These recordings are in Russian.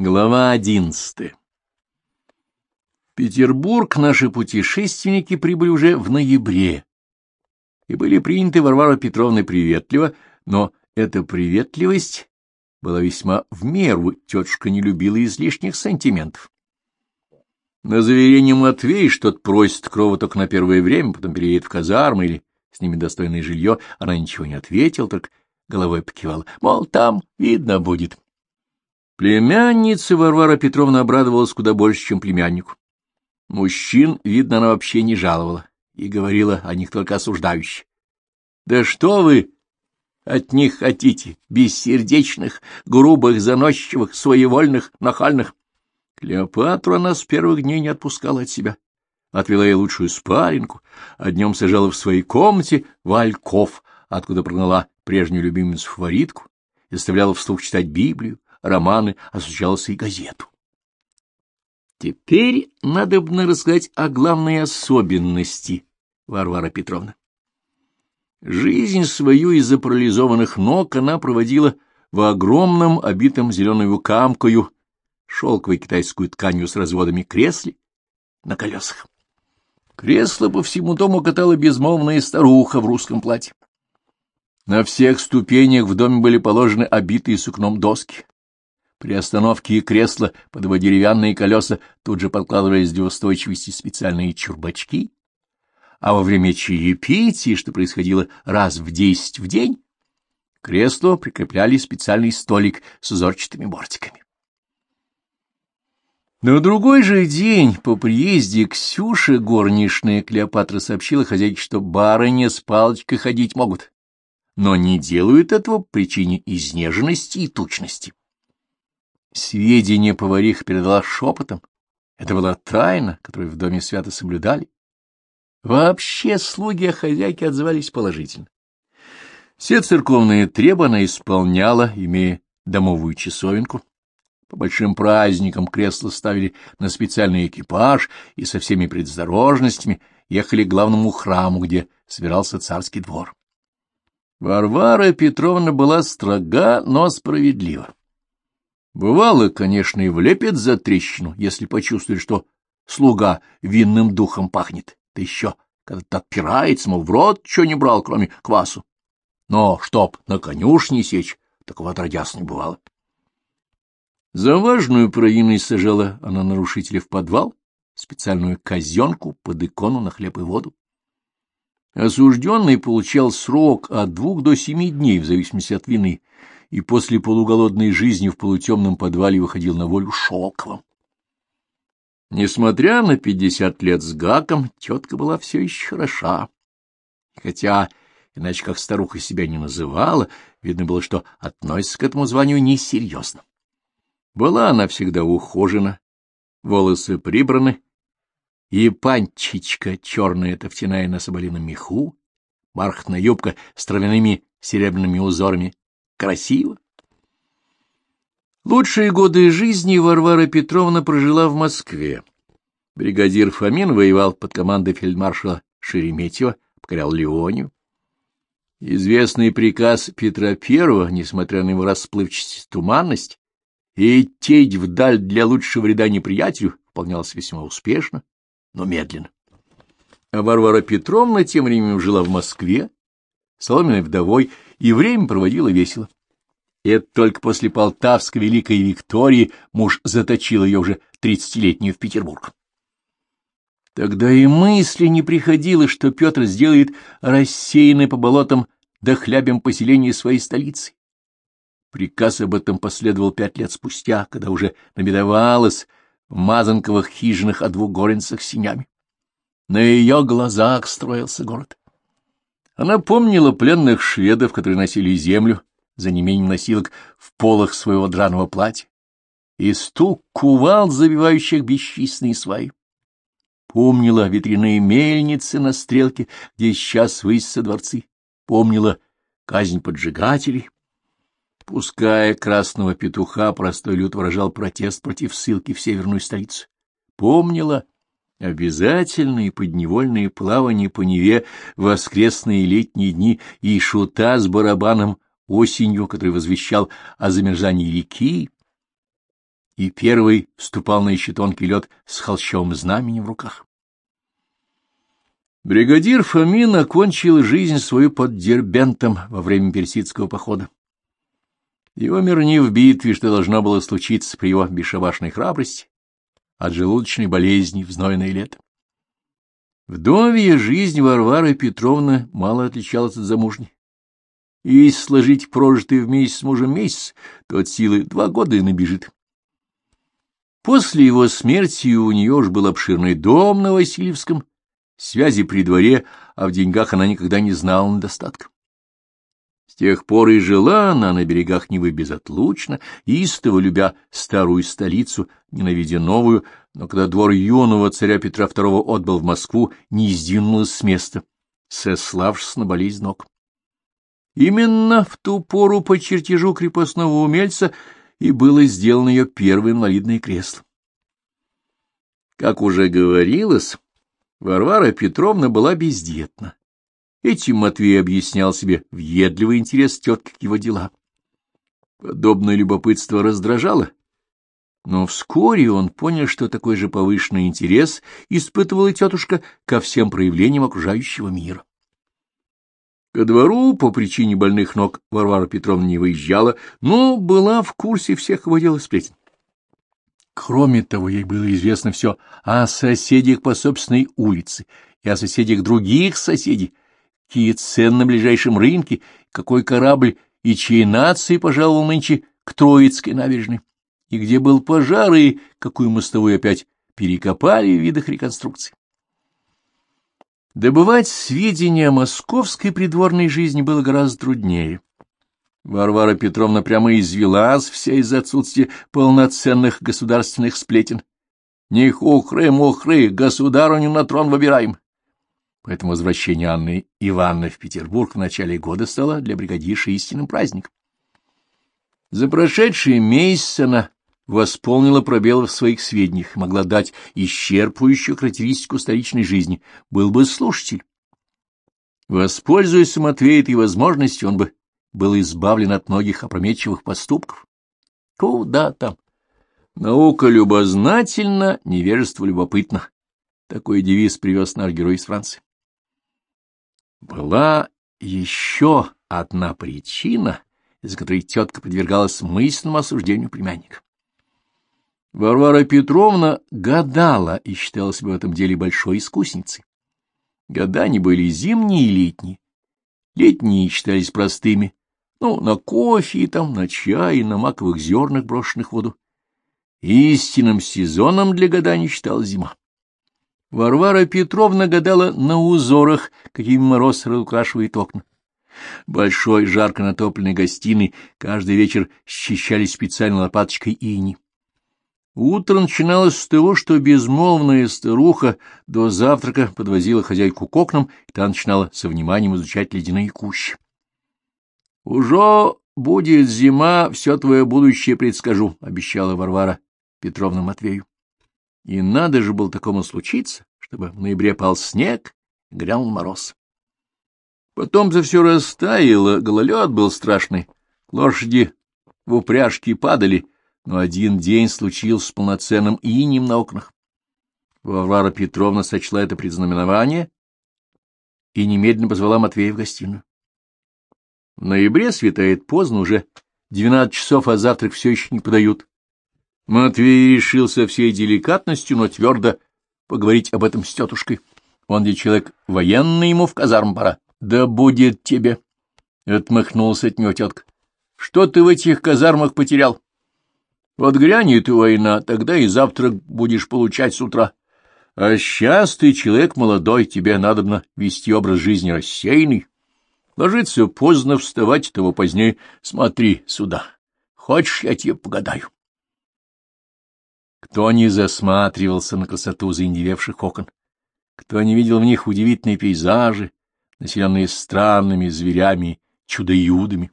Глава одиннадцатая Петербург наши путешественники прибыли уже в ноябре и были приняты Варварой Петровной приветливо, но эта приветливость была весьма в меру, тетушка не любила излишних сантиментов. На заверение Матвей, что тот просит крова только на первое время, потом переедет в казармы или с ними достойное жилье, она ничего не ответила, только головой покивала, мол, там видно будет. Племяннице Варвара Петровна обрадовалась куда больше, чем племяннику. Мужчин, видно, она вообще не жаловала и говорила о них только осуждающе. — Да что вы от них хотите, бессердечных, грубых, заносчивых, своевольных, нахальных? Клеопатру она с первых дней не отпускала от себя. Отвела ей лучшую спаренку, а днем сажала в своей комнате вальков, откуда прогнала прежнюю любимицу фаворитку заставляла вслух читать Библию, романы, а и газету. Теперь надо бы рассказать о главной особенности Варвара Петровна. Жизнь свою из-за парализованных ног она проводила в огромном, обитом зеленую камкою, шелковой китайскую тканью с разводами кресле на колесах. Кресло по всему дому катала безмолвная старуха в русском платье. На всех ступенях в доме были положены обитые сукном доски. При остановке кресла под его деревянные колеса тут же подкладывались для устойчивости специальные чурбачки, а во время чаепития, что происходило раз в десять в день, к креслу прикрепляли специальный столик с узорчатыми бортиками. На другой же день по приезде Ксюши горничная Клеопатра сообщила хозяйке, что барыня с палочкой ходить могут, но не делают этого по причине изнеженности и тучности. Сведения поварих передала шепотом. Это была тайна, которую в доме свято соблюдали. Вообще слуги о хозяйке отзывались положительно. Все церковные требы она исполняла, имея домовую часовенку. По большим праздникам кресло ставили на специальный экипаж и со всеми предосторожностями ехали к главному храму, где собирался царский двор. Варвара Петровна была строга, но справедлива. Бывало, конечно, и влепит за трещину, если почувствует, что слуга винным духом пахнет. Да еще, когда отпирается, мол, в рот что не брал, кроме квасу. Но чтоб на конюшне сечь, такого отродясь не бывало. За важную провинность сажала она нарушителя в подвал, специальную казенку под икону на хлеб и воду. Осужденный получал срок от двух до семи дней, в зависимости от вины, и после полуголодной жизни в полутемном подвале выходил на волю шелковым. Несмотря на пятьдесят лет с гаком, тетка была все еще хороша. Хотя, иначе как старуха себя не называла, видно было, что относится к этому званию несерьезно. Была она всегда ухожена, волосы прибраны, и панчичка черная тофтяная на соболином меху, бархатная юбка с травяными серебряными узорами, Красиво. Лучшие годы жизни Варвара Петровна прожила в Москве. Бригадир Фомин воевал под командой фельдмаршала Шереметьева, покорял Леонию. Известный приказ Петра I, несмотря на его расплывчатость и туманность, идти вдаль для лучшего вреда неприятелю выполнялся весьма успешно, но медленно. А Варвара Петровна тем временем жила в Москве, соломенной вдовой, и время проводила весело. И это только после Полтавской Великой Виктории муж заточил ее уже тридцатилетнюю в Петербург. Тогда и мысли не приходило, что Петр сделает рассеянное по болотам да хлябем поселение своей столицы. Приказ об этом последовал пять лет спустя, когда уже набедовалась в мазанковых хижинах о двух горенцах синями. На ее глазах строился город. Она помнила пленных шведов, которые носили землю за неимением носилок в полах своего драного платья, и стук кувал, забивающих бесчисленные сваи. Помнила ветряные мельницы на стрелке, где сейчас высятся дворцы. Помнила казнь поджигателей. Пуская красного петуха, простой люд выражал протест против ссылки в северную столицу. Помнила Обязательные подневольные плавания по Неве в воскресные летние дни и шута с барабаном осенью, который возвещал о замерзании реки, и первый вступал на еще тонкий лед с холщовым знаменем в руках. Бригадир Фомин окончил жизнь свою под Дербентом во время персидского похода. Его мир не в битве, что должно было случиться при его бесшабашной храбрости, от желудочной болезни в знойное лето. Вдовья жизнь Варвары Петровны мало отличалась от замужней. И если сложить прожитый вместе с мужем месяц, то от силы два года и набежит. После его смерти у нее уж был обширный дом на Васильевском, связи при дворе, а в деньгах она никогда не знала недостатка. С тех пор и жила она на берегах Невы безотлучно, истово любя старую столицу, ненавидя новую, но когда двор юного царя Петра II отбыл в Москву, не сдвинулась с места, сославшись на болезнь ног. Именно в ту пору по чертежу крепостного умельца и было сделано ее первое инвалидное кресло. Как уже говорилось, Варвара Петровна была бездетна. Этим Матвей объяснял себе въедливый интерес тетки к его делам. Подобное любопытство раздражало, но вскоре он понял, что такой же повышенный интерес испытывала тетушка ко всем проявлениям окружающего мира. Ко двору по причине больных ног Варвара Петровна не выезжала, но была в курсе всех его дел и сплетен. Кроме того, ей было известно все о соседях по собственной улице и о соседях других соседей, какие цены на ближайшем рынке, какой корабль и чьей нации пожаловал нынче к Троицкой набережной, и где был пожар, и какую мостовую опять перекопали в видах реконструкции. Добывать сведения о московской придворной жизни было гораздо труднее. Варвара Петровна прямо извелась вся из-за отсутствия полноценных государственных сплетен. Не хухры-мухры, государыню на трон выбираем. Поэтому возвращение Анны Ивановны в Петербург в начале года стало для бригадирши истинным праздником. За прошедшие месяцы она восполнила пробелы в своих сведениях, могла дать исчерпывающую характеристику столичной жизни, был бы слушатель. Воспользуясь Матвей этой возможностью, он бы был избавлен от многих опрометчивых поступков. Куда там? Наука любознательна, невежество любопытно. Такой девиз привез наш герой из Франции. Была еще одна причина, из-за которой тетка подвергалась мысленному осуждению племянника. Варвара Петровна гадала и считала себя в этом деле большой искусницей. Гадания были зимние и летние. Летние считались простыми, ну, на кофе и там, на чай, на маковых зернах, брошенных в воду. Истинным сезоном для гаданий считалась зима. Варвара Петровна гадала на узорах, какими мороз разукрашивает окна. Большой жарко натопленной гостиной каждый вечер счищали специальной лопаточкой ини. Утро начиналось с того, что безмолвная старуха до завтрака подвозила хозяйку к окнам, и та начинала со вниманием изучать ледяные кущи. — Уже будет зима, все твое будущее предскажу, — обещала Варвара Петровна Матвею. И надо же было такому случиться, чтобы в ноябре пал снег, грянул мороз. Потом за все растаяло, гололед был страшный, лошади в упряжке падали — но один день случился с полноценным инем на окнах. Варвара Петровна сочла это предзнаменование и немедленно позвала Матвея в гостиную. В ноябре светает поздно, уже двенадцать часов, а завтрак все еще не подают. Матвей решил со всей деликатностью, но твердо поговорить об этом с тетушкой. Он где человек военный, ему в казарм пора. — Да будет тебе! — отмахнулся от него тетка. — Что ты в этих казармах потерял? Вот грянет война, тогда и завтрак будешь получать с утра. А сейчас ты человек молодой, тебе надобно вести образ жизни рассеянный. Ложиться поздно, вставать того позднее. Смотри сюда. Хочешь, я тебе погадаю? Кто не засматривался на красоту заиндевевших окон? Кто не видел в них удивительные пейзажи, населенные странными зверями, чудо-юдами?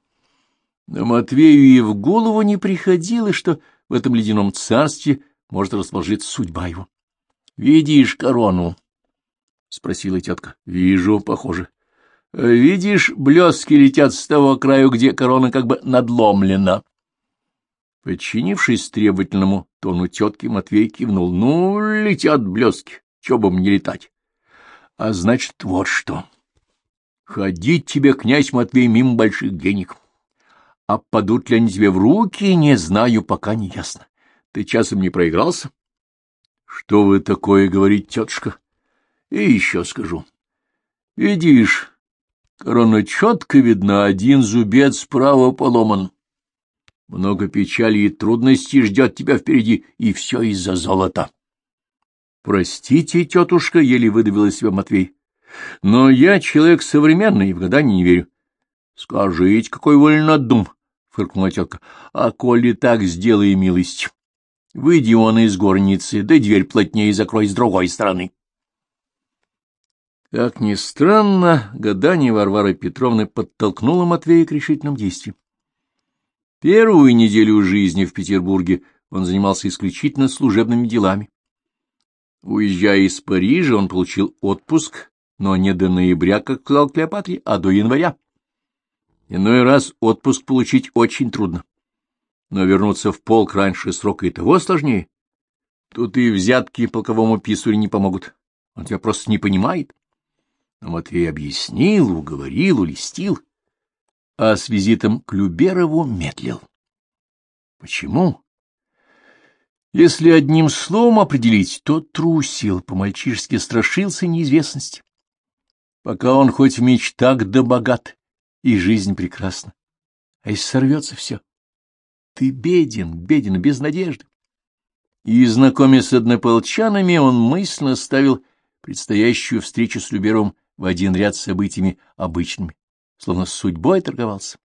Но Матвею и в голову не приходило, что в этом ледяном царстве может расположиться судьба его. — Видишь корону? — спросила тетка. — Вижу, похоже. — Видишь, блестки летят с того краю, где корона как бы надломлена. Подчинившись требовательному тону тетки, Матвей кивнул. — Ну, летят блестки, чё бы мне летать. — А значит, вот что. Ходить тебе, князь Матвей, мимо больших денег. А падут ли они тебе в руки, не знаю, пока не ясно. Ты часом не проигрался? — Что вы такое говорите, тетушка? — И еще скажу. Видишь, корона четко видна, один зубец справа поломан. Много печали и трудностей ждет тебя впереди, и все из-за золота. — Простите, тетушка, — еле выдавил из себя Матвей. — Но я человек современный и в гадание не верю. — Скажите, какой вольнодум, — фыркнула тетка. — А коли так, сделай милость. Выйди он из горницы, да дверь плотнее закрой с другой стороны. Как ни странно, гадание Варвары Петровны подтолкнуло Матвея к решительным действиям. Первую неделю жизни в Петербурге он занимался исключительно служебными делами. Уезжая из Парижа, он получил отпуск, но не до ноября, как сказал Клеопатре, а до января. Иной раз отпуск получить очень трудно. Но вернуться в полк раньше срока и того сложнее. Тут и взятки полковому писарю не помогут. Он тебя просто не понимает. Но Матвей объяснил, уговорил, улестил а с визитом к Люберову медлил. Почему? Если одним словом определить, то трусил, по-мальчишески страшился неизвестности. Пока он хоть в мечтах да богат, и жизнь прекрасна. А если сорвется все? Ты беден, беден, без надежды. И, знакомясь с однополчанами, он мысленно ставил предстоящую встречу с Люберовым в один ряд с событиями обычными словно с судьбой торговался.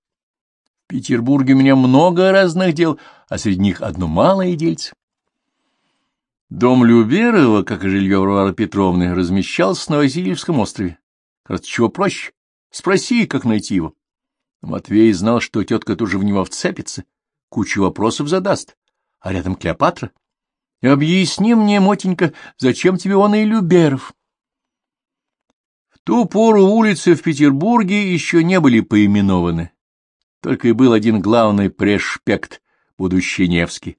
В Петербурге у меня много разных дел, а среди них одно малое дельце. Дом Люберова, как и жилье Варвары Петровны, размещался на Васильевском острове. Кажется, чего проще? Спроси, как найти его. Матвей знал, что тетка тоже в него вцепится, кучу вопросов задаст, а рядом Клеопатра. Объясни мне, Мотенька, зачем тебе он и Люберов? Ту пору улицы в Петербурге еще не были поименованы, только и был один главный прешпект, будущий Невский,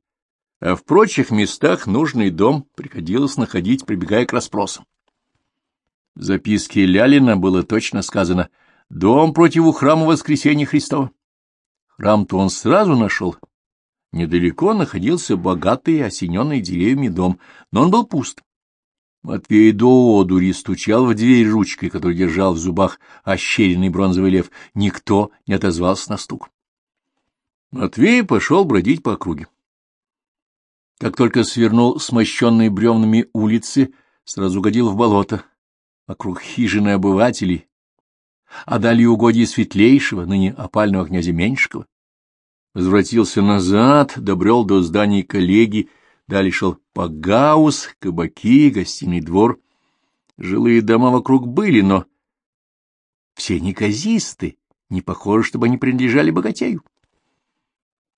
а в прочих местах нужный дом приходилось находить, прибегая к расспросам. В записке Лялина было точно сказано «Дом против храма Воскресения Христова». Храм-то он сразу нашел. Недалеко находился богатый, осененный деревьями дом, но он был пуст. Матвей до одури стучал в дверь ручкой, которую держал в зубах ощеренный бронзовый лев. Никто не отозвался на стук. Матвей пошел бродить по округе. Как только свернул смощенные бревнами улицы, сразу угодил в болото. Вокруг хижины обывателей, а далее угодья светлейшего, ныне опального князя Меньшикова. Возвратился назад, добрел до зданий коллеги, Далее шел Пагаус, кабаки, гостиный двор. Жилые дома вокруг были, но все неказисты, не похоже, чтобы они принадлежали богатею.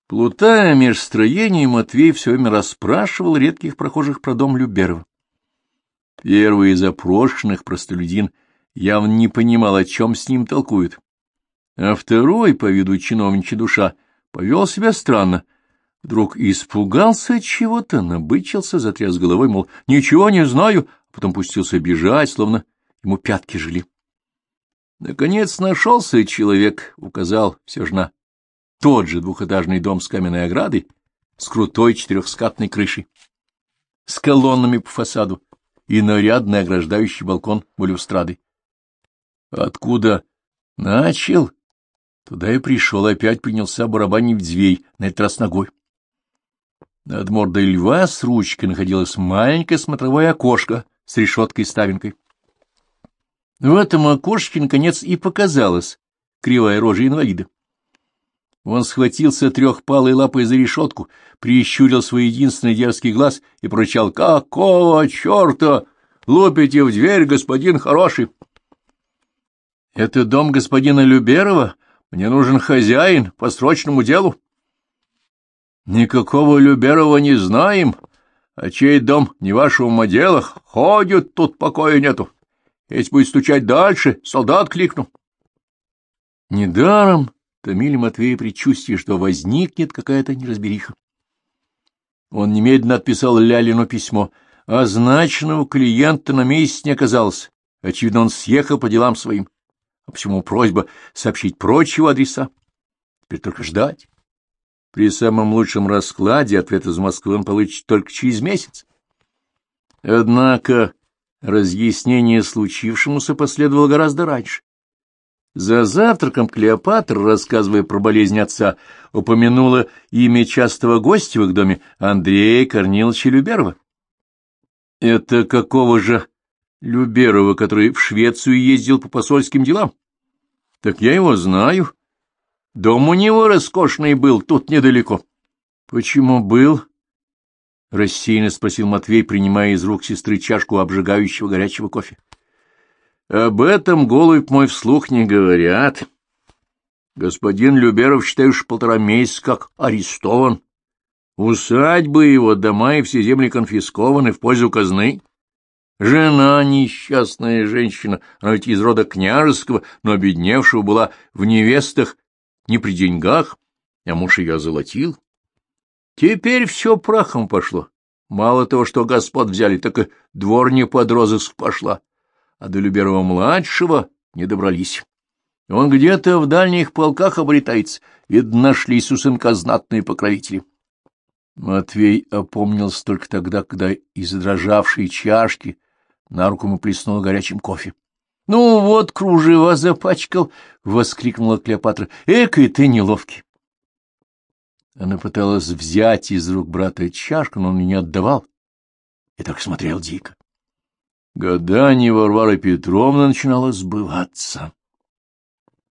Плутая меж строений, Матвей все время расспрашивал редких прохожих про дом Люберова. Первый из опрошенных простолюдин явно не понимал, о чем с ним толкуют. А второй, по виду чиновничья душа, повел себя странно — Вдруг испугался чего-то, набычился, затряс головой, мол, ничего не знаю, а потом пустился бежать, словно ему пятки жили. Наконец нашелся человек, указал все же на тот же двухэтажный дом с каменной оградой, с крутой четырехскатной крышей, с колоннами по фасаду и нарядный ограждающий балкон балюстрадой. Откуда начал? Туда и пришел, опять принялся барабанить в дверь, на этот раз ногой. Над мордой льва с ручкой находилось маленькое смотровое окошко с решеткой-ставинкой. В этом окошке, наконец, и показалась кривая рожа инвалида. Он схватился трехпалой лапой за решетку, прищурил свой единственный дерзкий глаз и прочал «Какого черта? Лупите в дверь, господин хороший!» «Это дом господина Люберова? Мне нужен хозяин по срочному делу». Никакого Люберова не знаем, а чей дом не вашего делах, ходит тут покоя нету. Если будет стучать дальше, солдат кликну. Недаром томили Матвея предчувствие, что возникнет какая-то неразбериха. Он немедленно отписал Лялину письмо. Означенного клиента на месяц не оказалось. Очевидно, он съехал по делам своим. А почему просьба сообщить прочего адреса? Теперь только ждать. При самом лучшем раскладе ответ из Москвы он получит только через месяц. Однако разъяснение случившемуся последовало гораздо раньше. За завтраком Клеопатра, рассказывая про болезнь отца, упомянула имя частого гостя в их доме Андрея Корниловича Люберова. — Это какого же Люберова, который в Швецию ездил по посольским делам? — Так я его знаю. Дом у него роскошный был, тут недалеко. — Почему был? — рассеянно спросил Матвей, принимая из рук сестры чашку обжигающего горячего кофе. Об этом, голубь мой, вслух не говорят. Господин Люберов, считай, уж полтора месяца как арестован. Усадьбы его, дома и все земли конфискованы в пользу казны. Жена несчастная женщина, она ведь из рода княжеского, но обедневшего была в невестах, не при деньгах, а муж ее золотил. Теперь все прахом пошло. Мало того, что господ взяли, так и дворня под розыск пошла а до Люберова-младшего не добрались. Он где-то в дальних полках обретается, видно, нашлись у сынка знатные покровители. Матвей опомнился только тогда, когда из дрожавшей чашки на руку ему плеснуло горячим кофе. — Ну вот, кружева запачкал! — воскликнула Клеопатра. — Экой ты неловкий! Она пыталась взять из рук брата чашку, но он не отдавал и так смотрел дико. Гадание Варвары Петровны начинало сбываться.